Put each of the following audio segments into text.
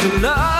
to love.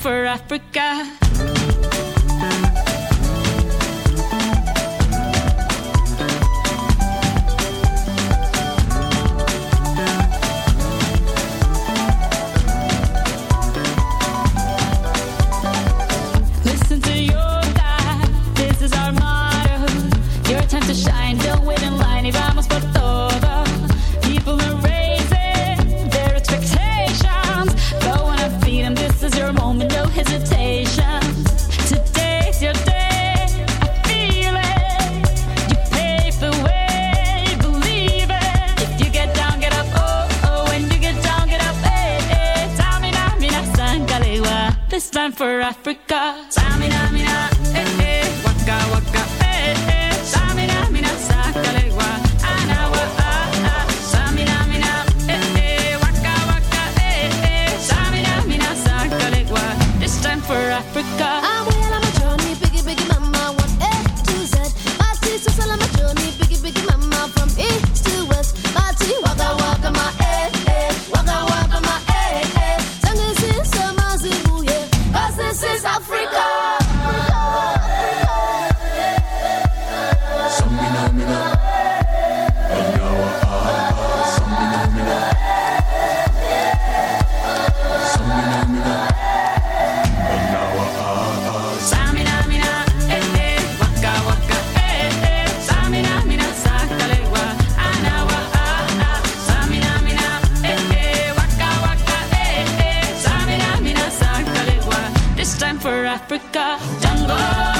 for Africa. Africa. Africa. Jungle.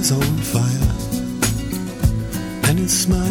is on fire and it smiling.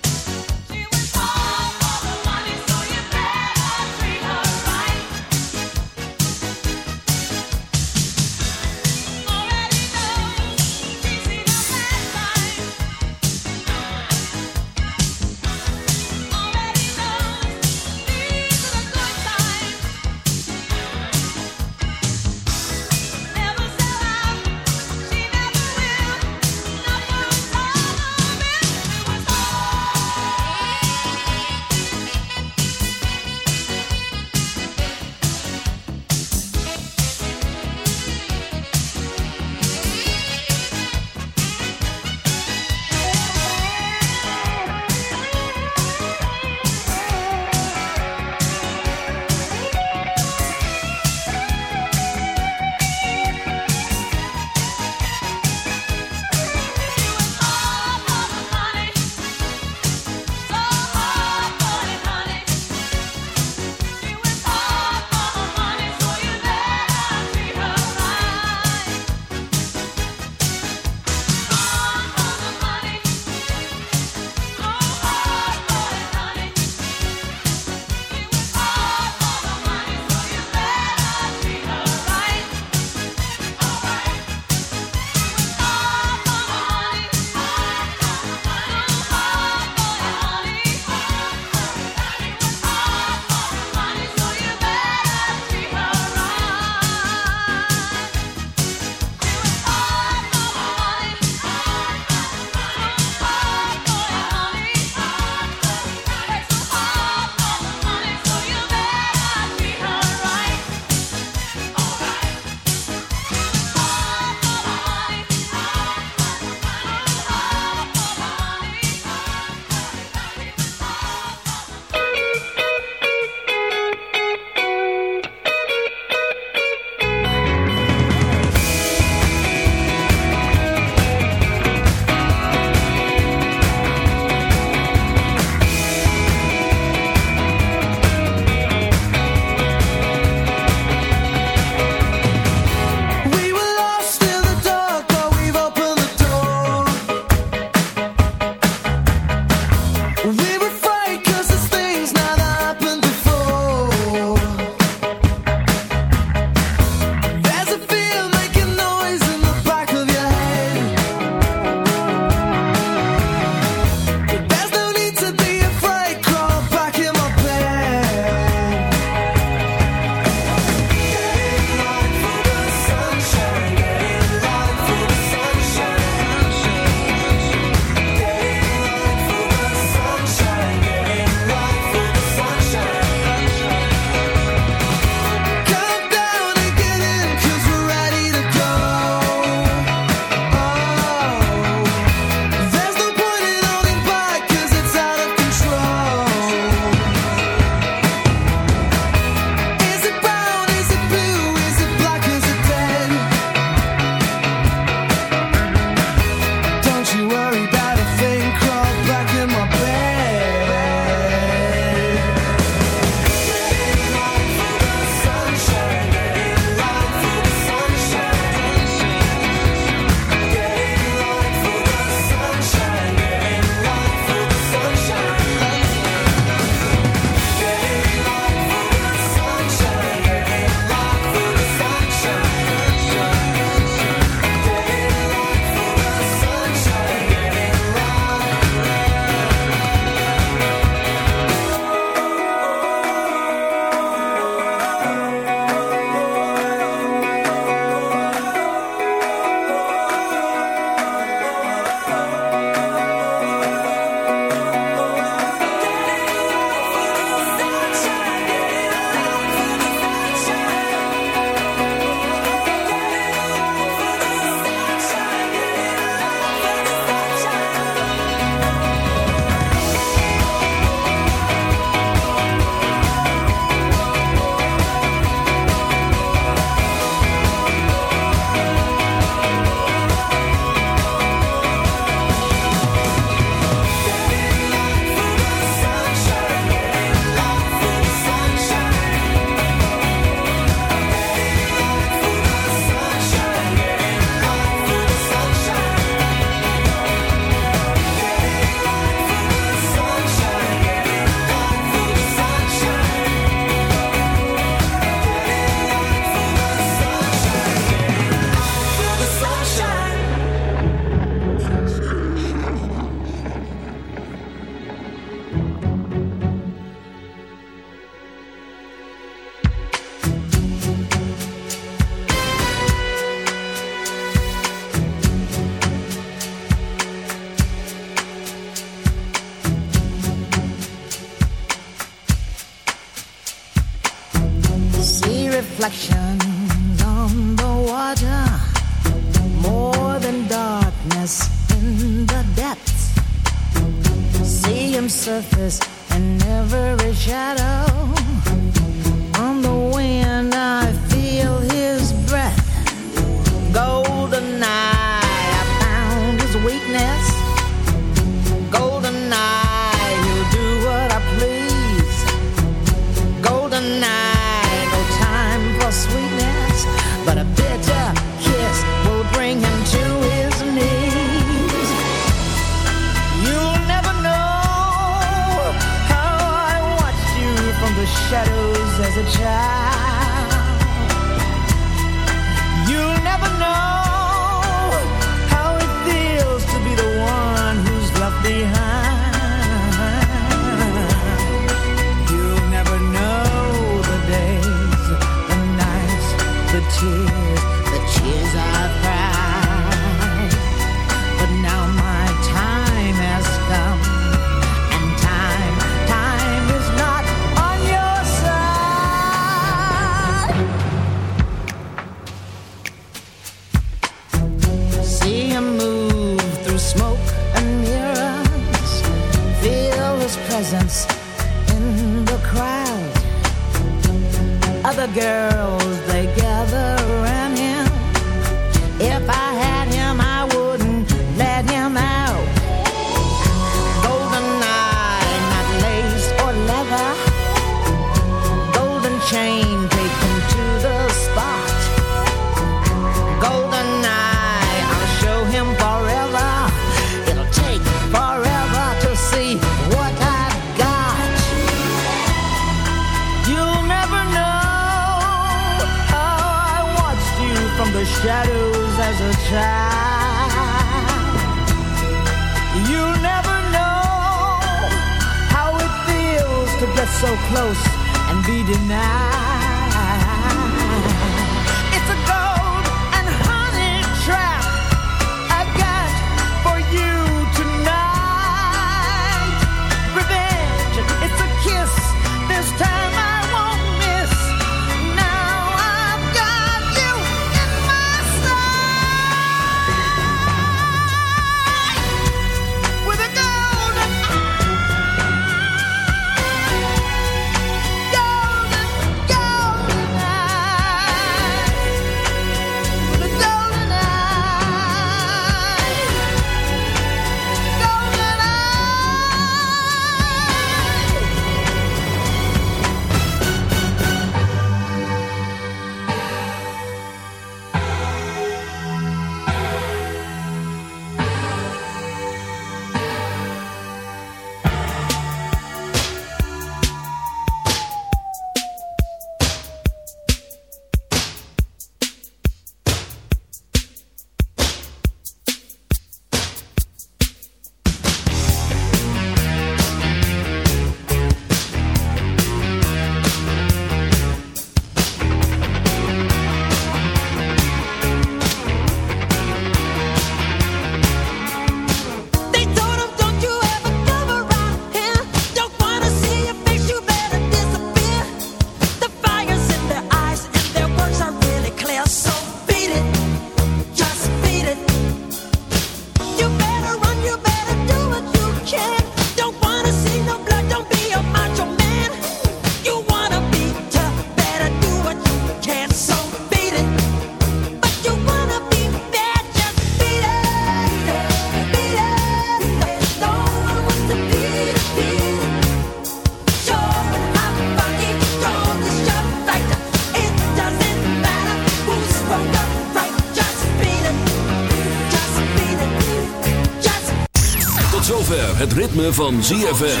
van ZFM.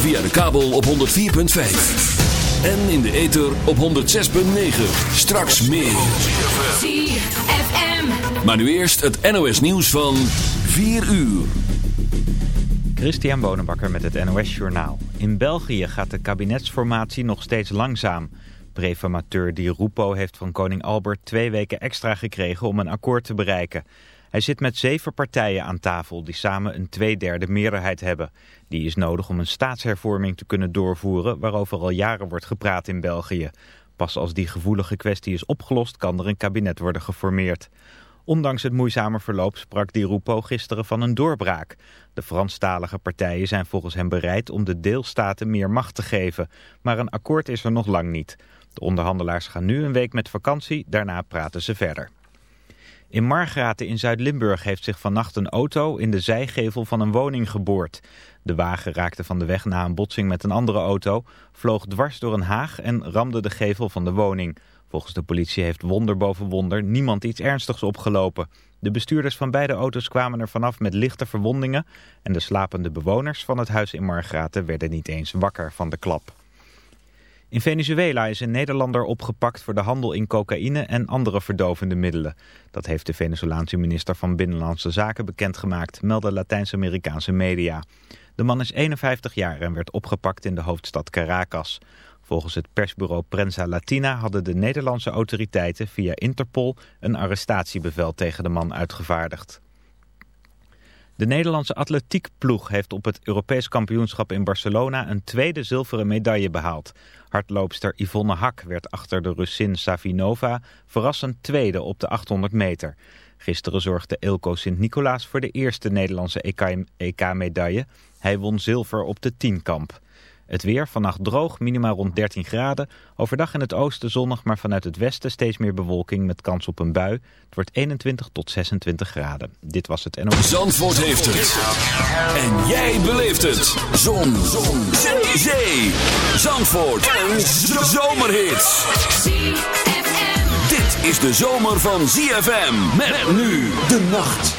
Via de kabel op 104.5. En in de ether op 106.9. Straks meer. ZFM. Maar nu eerst het NOS nieuws van 4 uur. Christian Bonenbakker met het NOS Journaal. In België gaat de kabinetsformatie nog steeds langzaam. Prefamateur Di Rupo heeft van koning Albert twee weken extra gekregen om een akkoord te bereiken... Hij zit met zeven partijen aan tafel die samen een tweederde meerderheid hebben. Die is nodig om een staatshervorming te kunnen doorvoeren waarover al jaren wordt gepraat in België. Pas als die gevoelige kwestie is opgelost kan er een kabinet worden geformeerd. Ondanks het moeizame verloop sprak Di Rupo gisteren van een doorbraak. De Franstalige partijen zijn volgens hem bereid om de deelstaten meer macht te geven. Maar een akkoord is er nog lang niet. De onderhandelaars gaan nu een week met vakantie, daarna praten ze verder. In Margraten in Zuid-Limburg heeft zich vannacht een auto in de zijgevel van een woning geboord. De wagen raakte van de weg na een botsing met een andere auto, vloog dwars door een haag en ramde de gevel van de woning. Volgens de politie heeft wonder boven wonder niemand iets ernstigs opgelopen. De bestuurders van beide auto's kwamen er vanaf met lichte verwondingen en de slapende bewoners van het huis in Margraten werden niet eens wakker van de klap. In Venezuela is een Nederlander opgepakt voor de handel in cocaïne en andere verdovende middelen. Dat heeft de Venezolaanse minister van Binnenlandse Zaken bekendgemaakt, melden Latijns-Amerikaanse media. De man is 51 jaar en werd opgepakt in de hoofdstad Caracas. Volgens het persbureau Prensa Latina hadden de Nederlandse autoriteiten via Interpol een arrestatiebevel tegen de man uitgevaardigd. De Nederlandse atletiekploeg heeft op het Europees kampioenschap in Barcelona een tweede zilveren medaille behaald. Hardloopster Yvonne Hak werd achter de Russin Savinova verrassend tweede op de 800 meter. Gisteren zorgde Ilko Sint-Nicolaas voor de eerste Nederlandse EK-medaille. Hij won zilver op de tienkamp. Het weer, vannacht droog, minimaal rond 13 graden. Overdag in het oosten zonnig, maar vanuit het westen steeds meer bewolking met kans op een bui. Het wordt 21 tot 26 graden. Dit was het NOS. Zandvoort heeft het. En jij beleeft het. Zon. Zon. Zee. Zandvoort. Een zomerhit. Dit is de zomer van ZFM. Met nu de nacht.